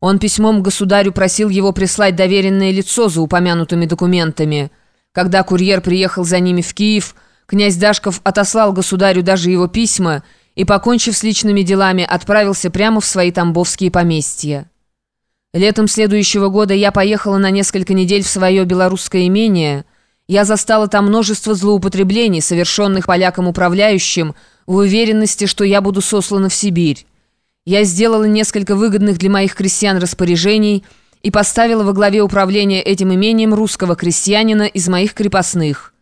Он письмом государю просил его прислать доверенное лицо за упомянутыми документами. Когда курьер приехал за ними в Киев, князь Дашков отослал государю даже его письма и, покончив с личными делами, отправился прямо в свои тамбовские поместья. Летом следующего года я поехала на несколько недель в свое белорусское имение. Я застала там множество злоупотреблений, совершенных поляком-управляющим, в уверенности, что я буду сослана в Сибирь. Я сделала несколько выгодных для моих крестьян распоряжений и поставила во главе управления этим имением русского крестьянина из моих крепостных.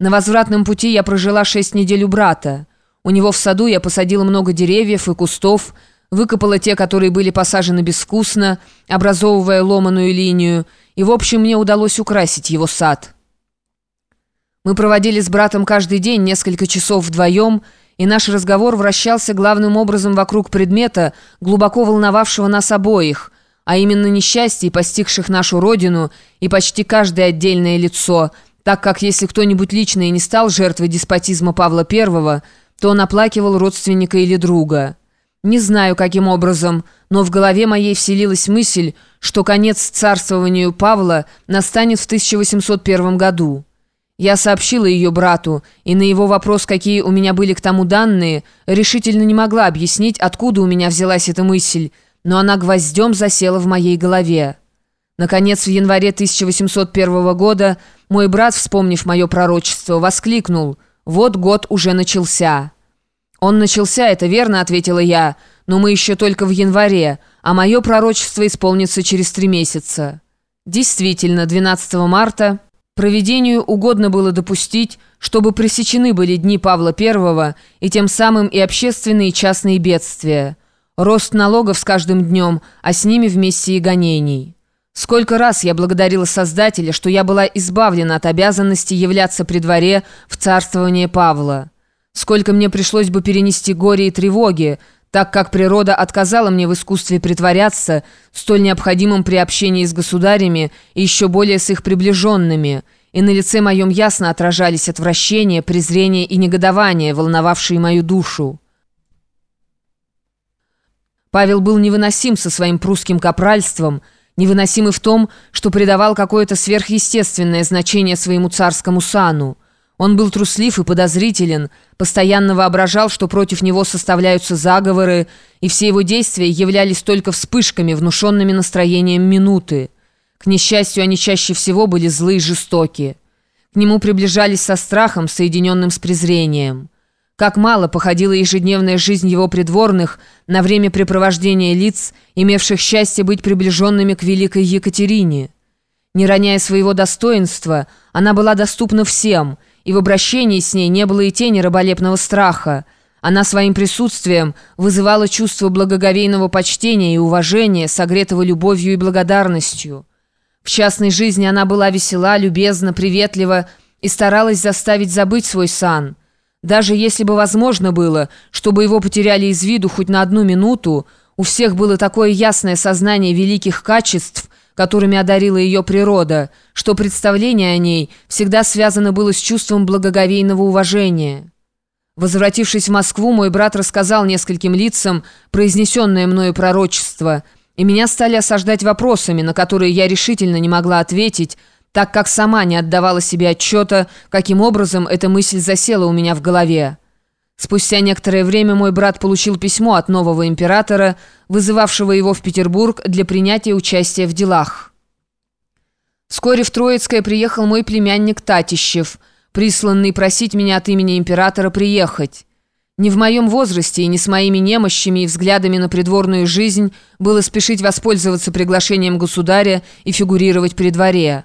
На возвратном пути я прожила шесть недель у брата. У него в саду я посадила много деревьев и кустов, выкопала те, которые были посажены безвкусно, образовывая ломаную линию, и, в общем, мне удалось украсить его сад. Мы проводили с братом каждый день несколько часов вдвоем, и наш разговор вращался главным образом вокруг предмета, глубоко волновавшего нас обоих, а именно несчастий, постигших нашу родину и почти каждое отдельное лицо, так как если кто-нибудь лично и не стал жертвой деспотизма Павла I, то он оплакивал родственника или друга. Не знаю, каким образом, но в голове моей вселилась мысль, что конец царствованию Павла настанет в 1801 году. Я сообщила ее брату, и на его вопрос, какие у меня были к тому данные, решительно не могла объяснить, откуда у меня взялась эта мысль, но она гвоздем засела в моей голове. Наконец, в январе 1801 года мой брат, вспомнив мое пророчество, воскликнул «Вот год уже начался». «Он начался, это верно», — ответила я, «но мы еще только в январе, а мое пророчество исполнится через три месяца». Действительно, 12 марта... Проведению угодно было допустить, чтобы пресечены были дни Павла I и тем самым и общественные и частные бедствия. Рост налогов с каждым днем, а с ними вместе и гонений. Сколько раз я благодарила Создателя, что я была избавлена от обязанности являться при дворе в царствование Павла. Сколько мне пришлось бы перенести горе и тревоги, так как природа отказала мне в искусстве притворяться, столь необходимым при общении с государями и еще более с их приближенными, и на лице моем ясно отражались отвращение, презрение и негодование, волновавшие мою душу. Павел был невыносим со своим прусским капральством, невыносим и в том, что придавал какое-то сверхъестественное значение своему царскому сану. Он был труслив и подозрителен, постоянно воображал, что против него составляются заговоры, и все его действия являлись только вспышками, внушенными настроением минуты. К несчастью, они чаще всего были злы и жестоки. К нему приближались со страхом, соединенным с презрением. Как мало походила ежедневная жизнь его придворных на время препровождения лиц, имевших счастье быть приближенными к великой Екатерине. Не роняя своего достоинства, она была доступна всем – и в обращении с ней не было и тени раболепного страха. Она своим присутствием вызывала чувство благоговейного почтения и уважения, согретого любовью и благодарностью. В частной жизни она была весела, любезна, приветлива и старалась заставить забыть свой сан. Даже если бы возможно было, чтобы его потеряли из виду хоть на одну минуту, у всех было такое ясное сознание великих качеств – которыми одарила ее природа, что представление о ней всегда связано было с чувством благоговейного уважения. Возвратившись в Москву, мой брат рассказал нескольким лицам произнесенное мною пророчество, и меня стали осаждать вопросами, на которые я решительно не могла ответить, так как сама не отдавала себе отчета, каким образом эта мысль засела у меня в голове. Спустя некоторое время мой брат получил письмо от нового императора, вызывавшего его в Петербург для принятия участия в делах. Вскоре в Троицкое приехал мой племянник Татищев, присланный просить меня от имени императора приехать. Не в моем возрасте и не с моими немощами и взглядами на придворную жизнь было спешить воспользоваться приглашением государя и фигурировать при дворе.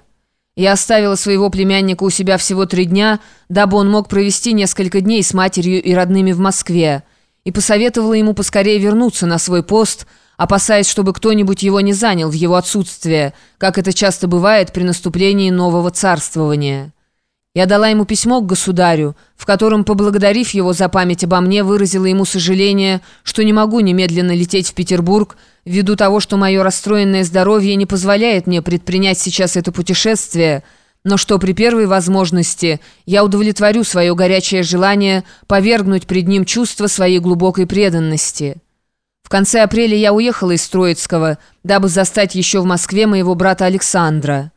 Я оставила своего племянника у себя всего три дня, дабы он мог провести несколько дней с матерью и родными в Москве, и посоветовала ему поскорее вернуться на свой пост, опасаясь, чтобы кто-нибудь его не занял в его отсутствие, как это часто бывает при наступлении нового царствования. Я дала ему письмо к государю, в котором, поблагодарив его за память обо мне, выразила ему сожаление, что не могу немедленно лететь в Петербург, ввиду того, что мое расстроенное здоровье не позволяет мне предпринять сейчас это путешествие, но что при первой возможности я удовлетворю свое горячее желание повергнуть пред ним чувство своей глубокой преданности». В конце апреля я уехала из Троицкого, дабы застать еще в Москве моего брата Александра.